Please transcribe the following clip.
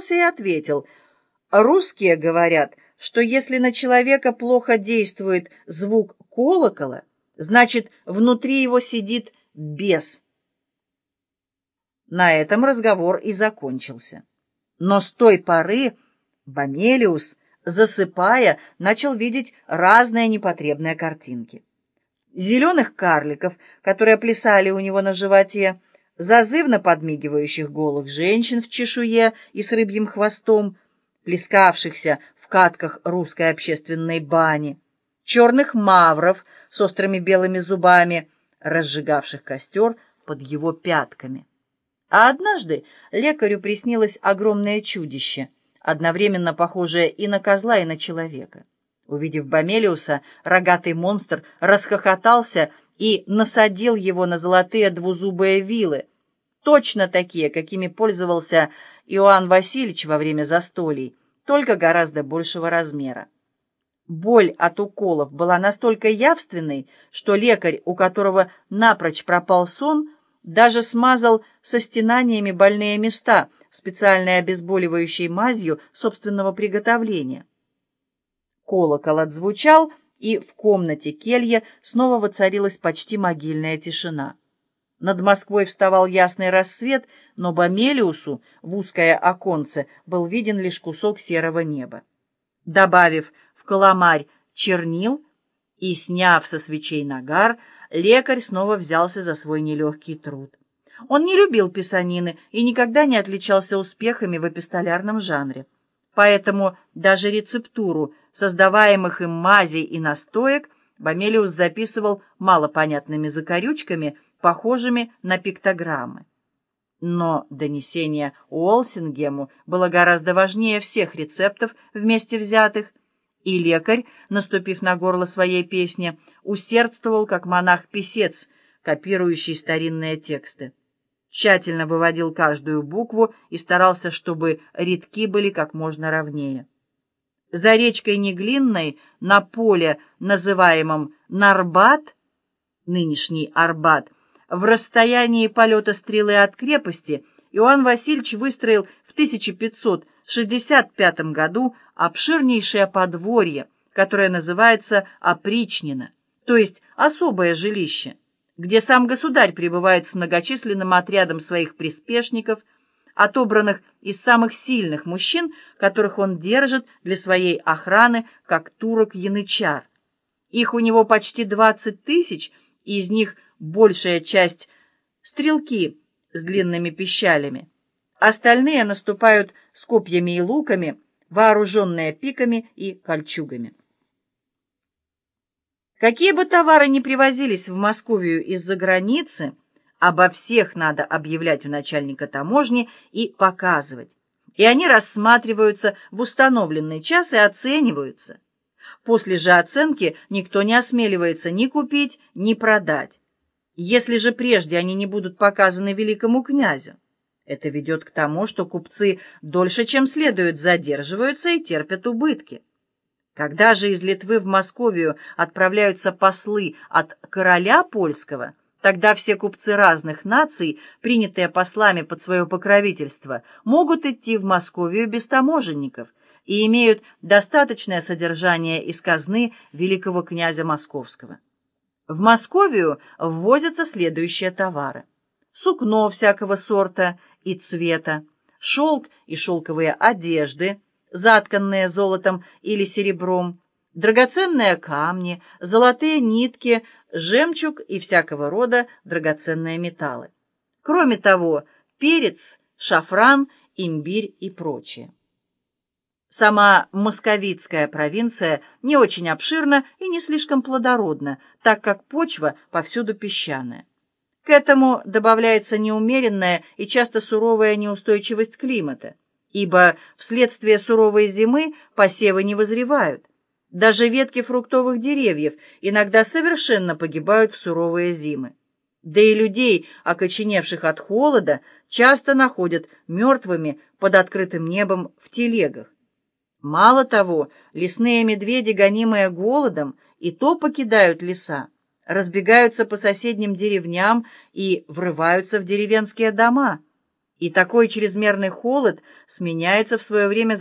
усмехнулся и ответил, «Русские говорят, что если на человека плохо действует звук колокола, значит, внутри его сидит бес». На этом разговор и закончился. Но с той поры Бомелиус, засыпая, начал видеть разные непотребные картинки. Зеленых карликов, которые плясали у него на животе, зазывно подмигивающих голых женщин в чешуе и с рыбьим хвостом, плескавшихся в катках русской общественной бани, черных мавров с острыми белыми зубами, разжигавших костер под его пятками. А однажды лекарю приснилось огромное чудище, одновременно похожее и на козла, и на человека. Увидев Бомелиуса, рогатый монстр расхохотался и насадил его на золотые двузубые вилы, точно такие, какими пользовался Иоанн Васильевич во время застолий, только гораздо большего размера. Боль от уколов была настолько явственной, что лекарь, у которого напрочь пропал сон, даже смазал со стенаниями больные места специальной обезболивающей мазью собственного приготовления. Колокол отзвучал, и в комнате келья снова воцарилась почти могильная тишина. Над Москвой вставал ясный рассвет, но Бомелиусу в узкое оконце был виден лишь кусок серого неба. Добавив в коломарь чернил и сняв со свечей нагар, лекарь снова взялся за свой нелегкий труд. Он не любил писанины и никогда не отличался успехами в эпистолярном жанре. Поэтому даже рецептуру создаваемых им мазей и настоек Бомелиус записывал малопонятными закорючками, похожими на пиктограммы. Но донесение Уолсингему было гораздо важнее всех рецептов вместе взятых, и лекарь, наступив на горло своей песни, усердствовал, как монах-писец, копирующий старинные тексты. Тщательно выводил каждую букву и старался, чтобы ритки были как можно ровнее. За речкой Неглинной, на поле, называемом Нарбат, нынешний Арбат, в расстоянии полета стрелы от крепости, Иоанн Васильевич выстроил в 1565 году обширнейшее подворье, которое называется Опричнино, то есть особое жилище, где сам государь пребывает с многочисленным отрядом своих приспешников, отобранных из самых сильных мужчин, которых он держит для своей охраны, как турок-янычар. Их у него почти двадцать тысяч, и из них большая часть — стрелки с длинными пищалями. Остальные наступают с копьями и луками — вооруженные пиками и кольчугами. Какие бы товары ни привозились в Московию из-за границы, обо всех надо объявлять у начальника таможни и показывать. И они рассматриваются в установленный час и оцениваются. После же оценки никто не осмеливается ни купить, ни продать. Если же прежде они не будут показаны великому князю. Это ведет к тому, что купцы дольше, чем следует, задерживаются и терпят убытки. Когда же из Литвы в Московию отправляются послы от короля польского, тогда все купцы разных наций, принятые послами под свое покровительство, могут идти в Московию без таможенников и имеют достаточное содержание из казны великого князя Московского. В Московию ввозятся следующие товары. Сукно всякого сорта – и цвета, шелк и шелковые одежды, затканные золотом или серебром, драгоценные камни, золотые нитки, жемчуг и всякого рода драгоценные металлы. Кроме того, перец, шафран, имбирь и прочее. Сама московитская провинция не очень обширна и не слишком плодородна, так как почва повсюду песчаная. К этому добавляется неумеренная и часто суровая неустойчивость климата, ибо вследствие суровой зимы посевы не возревают. Даже ветки фруктовых деревьев иногда совершенно погибают в суровые зимы. Да и людей, окоченевших от холода, часто находят мертвыми под открытым небом в телегах. Мало того, лесные медведи, гонимые голодом, и то покидают леса разбегаются по соседним деревням и врываются в деревенские дома. И такой чрезмерный холод сменяется в свое время